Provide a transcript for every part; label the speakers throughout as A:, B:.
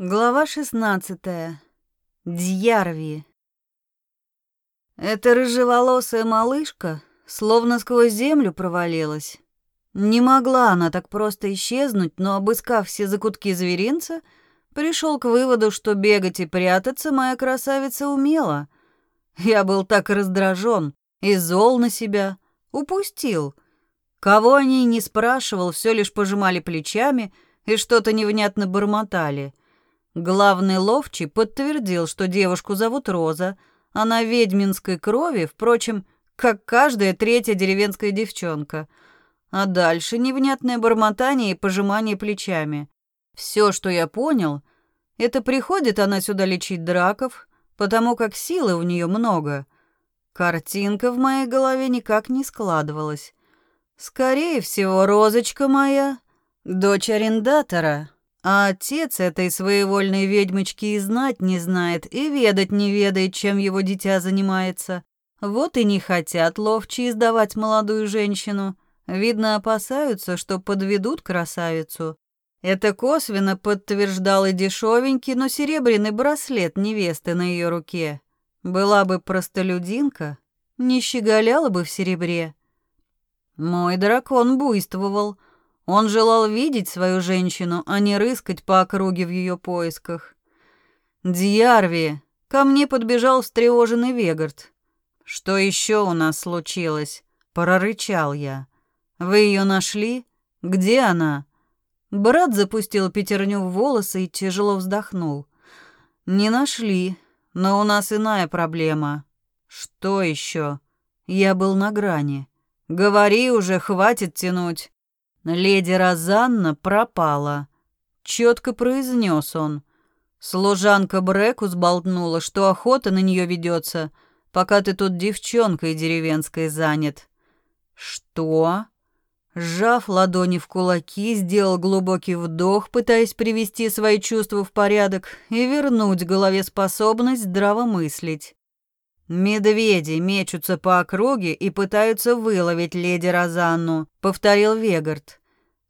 A: Глава 16. Дьярви. Эта рыжеволосая малышка словно сквозь землю провалилась. Не могла она так просто исчезнуть, но, обыскав все закутки зверинца, пришел к выводу, что бегать и прятаться моя красавица умела. Я был так раздражен и зол на себя, упустил. Кого о ней не спрашивал, все лишь пожимали плечами и что-то невнятно бормотали — Главный ловчий подтвердил, что девушку зовут Роза. Она ведьминской крови, впрочем, как каждая третья деревенская девчонка. А дальше невнятное бормотание и пожимание плечами. Все, что я понял, это приходит она сюда лечить драков, потому как силы у нее много. Картинка в моей голове никак не складывалась. Скорее всего, Розочка моя, дочь арендатора, а отец этой своевольной ведьмочки и знать не знает, и ведать не ведает, чем его дитя занимается. Вот и не хотят ловчие сдавать молодую женщину. Видно, опасаются, что подведут красавицу. Это косвенно подтверждал и дешевенький, но серебряный браслет невесты на ее руке. Была бы простолюдинка, не щеголяла бы в серебре. Мой дракон буйствовал — он желал видеть свою женщину, а не рыскать по округе в ее поисках. «Дьярви!» — ко мне подбежал встревоженный Вегард. «Что еще у нас случилось?» — прорычал я. «Вы ее нашли? Где она?» Брат запустил пятерню в волосы и тяжело вздохнул. «Не нашли, но у нас иная проблема». «Что еще?» Я был на грани. «Говори уже, хватит тянуть». Леди Розанна пропала. Четко произнес он. Служанка Бреку сболтнула, что охота на нее ведется, пока ты тут девчонкой деревенской занят. Что? Сжав ладони в кулаки, сделал глубокий вдох, пытаясь привести свои чувства в порядок и вернуть голове способность здраво мыслить. «Медведи мечутся по округе и пытаются выловить леди Розанну», — повторил Вегард.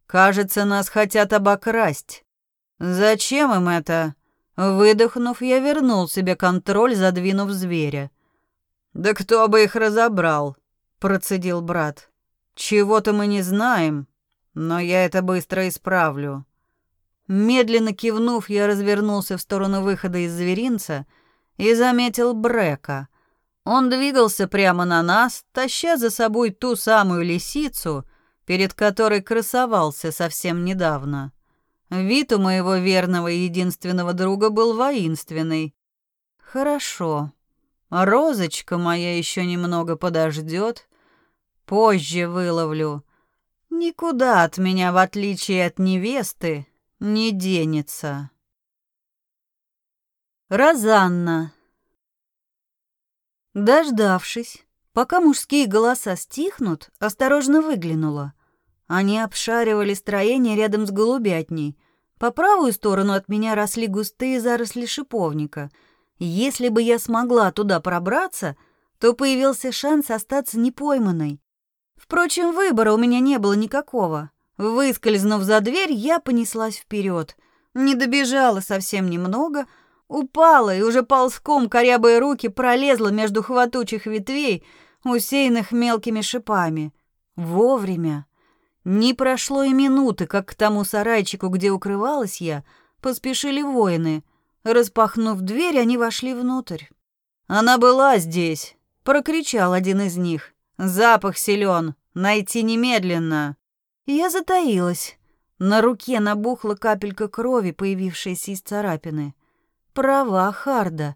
A: «Кажется, нас хотят обокрасть. Зачем им это?» Выдохнув, я вернул себе контроль, задвинув зверя. «Да кто бы их разобрал?» — процедил брат. «Чего-то мы не знаем, но я это быстро исправлю». Медленно кивнув, я развернулся в сторону выхода из зверинца и заметил Брека — он двигался прямо на нас, таща за собой ту самую лисицу, перед которой красовался совсем недавно. Вид у моего верного и единственного друга был воинственный. Хорошо. Розочка моя еще немного подождет. Позже выловлю. Никуда от меня, в отличие от невесты, не денется. Розанна. Дождавшись, пока мужские голоса стихнут, осторожно выглянула. Они обшаривали строение рядом с голубятней. По правую сторону от меня росли густые заросли шиповника. Если бы я смогла туда пробраться, то появился шанс остаться непойманной. Впрочем, выбора у меня не было никакого. Выскользнув за дверь, я понеслась вперед. Не добежала совсем немного — Упала и уже ползком, корябая руки, пролезла между хватучих ветвей, усеянных мелкими шипами. Вовремя. Не прошло и минуты, как к тому сарайчику, где укрывалась я, поспешили воины. Распахнув дверь, они вошли внутрь. «Она была здесь!» — прокричал один из них. «Запах силен! Найти немедленно!» Я затаилась. На руке набухла капелька крови, появившаяся из царапины. Права, Харда.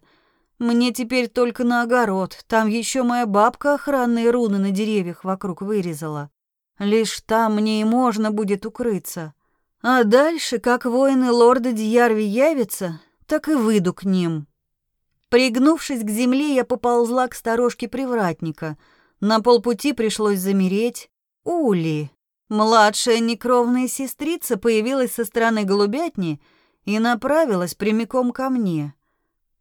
A: Мне теперь только на огород. Там еще моя бабка охранные руны на деревьях вокруг вырезала. Лишь там мне и можно будет укрыться. А дальше, как воины лорда Дьярви явятся, так и выйду к ним. Пригнувшись к земле, я поползла к сторожке привратника. На полпути пришлось замереть. Ули, младшая некровная сестрица, появилась со стороны голубятни — и направилась прямиком ко мне.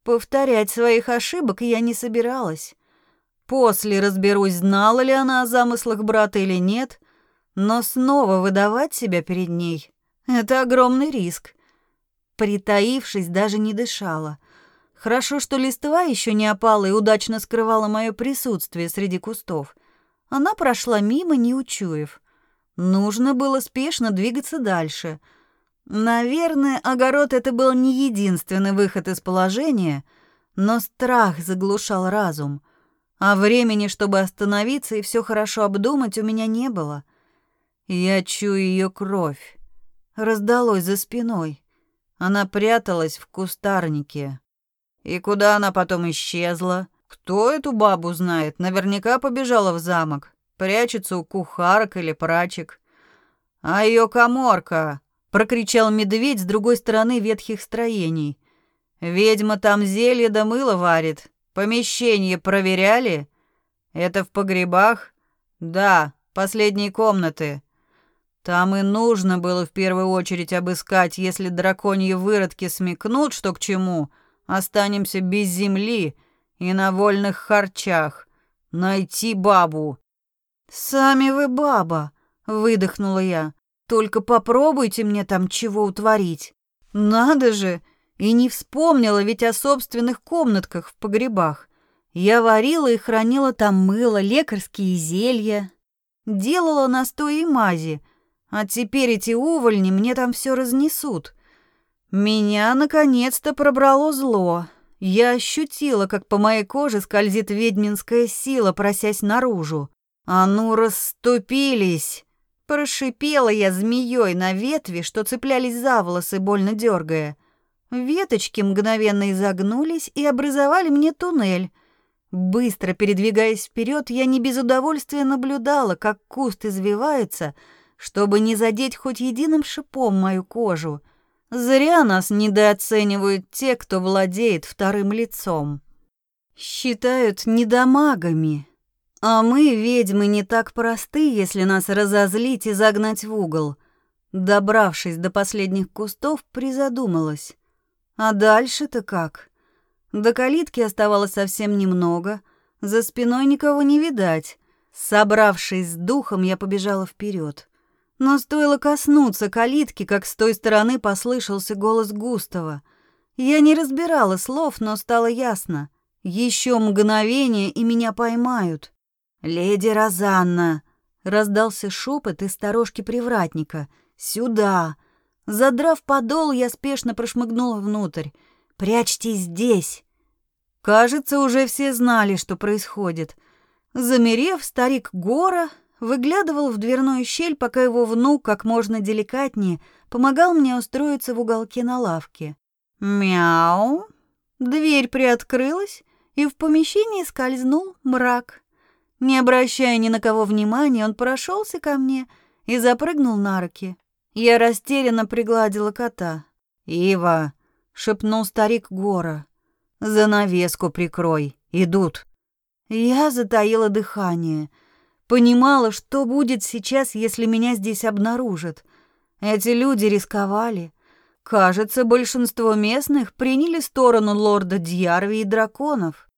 A: Повторять своих ошибок я не собиралась. После разберусь, знала ли она о замыслах брата или нет, но снова выдавать себя перед ней — это огромный риск. притаившись, даже не дышала. Хорошо, что листва еще не опала и удачно скрывала мое присутствие среди кустов. Она прошла мимо, не учуяв. Нужно было спешно двигаться дальше. Наверное, огород это был не единственный выход из положения, но страх заглушал разум, а времени, чтобы остановиться и все хорошо обдумать, у меня не было. Я чую ее кровь. Раздалось за спиной. Она пряталась в кустарнике. И куда она потом исчезла? Кто эту бабу знает? Наверняка побежала в замок. Прячется у кухарок или прачек. А ее коморка, прокричал медведь с другой стороны ветхих строений. Ведьма там зелье да мыло варит. Помещение проверяли? Это в погребах? Да, последние комнаты. Там и нужно было в первую очередь обыскать, если драконьи выродки смекнут, что к чему, останемся без земли и на вольных харчах. Найти бабу. Сами вы баба, выдохнула я. Только попробуйте мне там чего утворить. Надо же, и не вспомнила ведь о собственных комнатках в погребах. Я варила и хранила там мыло, лекарские зелья, делала настои и мази, а теперь эти увольни мне там все разнесут. Меня наконец-то пробрало зло. Я ощутила, как по моей коже скользит ведьминская сила, просясь наружу. «А ну, расступились!» Прошипела я змеей на ветви, что цеплялись за волосы, больно дергая. Веточки мгновенно изогнулись и образовали мне туннель. Быстро передвигаясь вперед, я не без удовольствия наблюдала, как куст извивается — чтобы не задеть хоть единым шипом мою кожу. Зря нас недооценивают те, кто владеет вторым лицом. Считают недомагами. А мы, ведьмы, не так просты, если нас разозлить и загнать в угол. Добравшись до последних кустов, призадумалась. А дальше-то как? До калитки оставалось совсем немного, за спиной никого не видать. Собравшись с духом, я побежала вперед. Но стоило коснуться калитки, как с той стороны послышался голос Густава. Я не разбирала слов, но стало ясно. Еще мгновение, и меня поймают. «Леди Розанна!» — раздался шепот из сторожки привратника. «Сюда!» Задрав подол, я спешно прошмыгнула внутрь. «Прячьтесь здесь!» Кажется, уже все знали, что происходит. Замерев, старик Гора выглядывал в дверную щель, пока его внук как можно деликатнее помогал мне устроиться в уголке на лавке. Мяу. Дверь приоткрылась, и в помещении скользнул мрак. Не обращая ни на кого внимания, он прошелся ко мне и запрыгнул на руки. Я растерянно пригладила кота. «Ива!» — шепнул старик Гора. «Занавеску прикрой. Идут». Я затаила дыхание — Понимала, что будет сейчас, если меня здесь обнаружат. Эти люди рисковали. Кажется, большинство местных приняли сторону лорда Дьярви и драконов.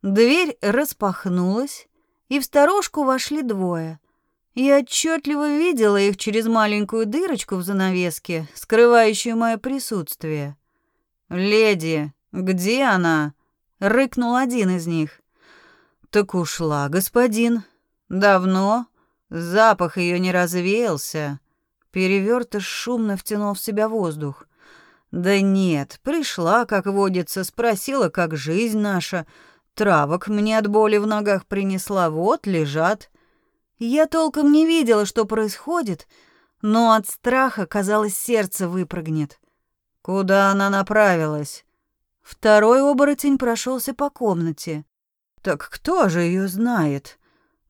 A: Дверь распахнулась, и в сторожку вошли двое. Я отчетливо видела их через маленькую дырочку в занавеске, скрывающую мое присутствие. «Леди, где она?» — рыкнул один из них. «Так ушла, господин», Давно? Запах ее не развеялся. Перевертыш шумно втянул в себя воздух. Да нет, пришла, как водится, спросила, как жизнь наша. Травок мне от боли в ногах принесла, вот лежат. Я толком не видела, что происходит, но от страха, казалось, сердце выпрыгнет. Куда она направилась? Второй оборотень прошелся по комнате. Так кто же ее знает?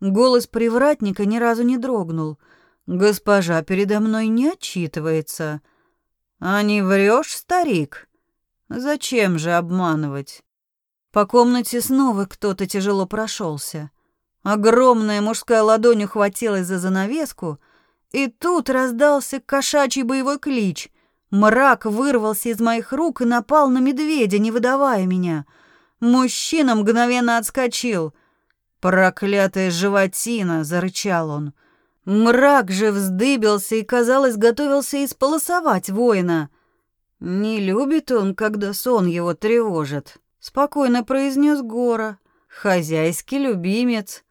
A: Голос привратника ни разу не дрогнул. Госпожа передо мной не отчитывается. А не врешь, старик? Зачем же обманывать? По комнате снова кто-то тяжело прошелся. Огромная мужская ладонь ухватилась за занавеску, и тут раздался кошачий боевой клич. Мрак вырвался из моих рук и напал на медведя, не выдавая меня. Мужчина мгновенно отскочил — «Проклятая животина!» — зарычал он. Мрак же вздыбился и, казалось, готовился исполосовать воина. Не любит он, когда сон его тревожит, спокойно произнес Гора. Хозяйский любимец.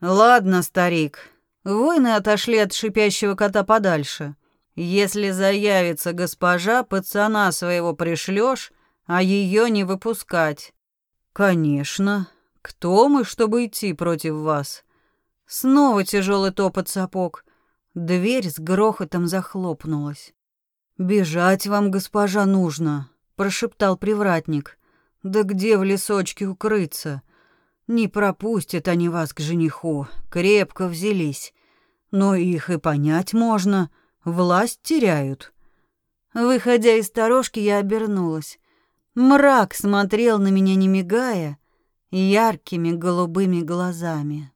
A: Ладно, старик. Воины отошли от шипящего кота подальше. Если заявится госпожа, пацана своего пришлёшь, а её не выпускать. Конечно. Кто мы, чтобы идти против вас? Снова тяжелый топот сапог. Дверь с грохотом захлопнулась. «Бежать вам, госпожа, нужно», — прошептал привратник. «Да где в лесочке укрыться? Не пропустят они вас к жениху, крепко взялись. Но их и понять можно, власть теряют». Выходя из сторожки, я обернулась. Мрак смотрел на меня, не мигая, яркими голубыми глазами.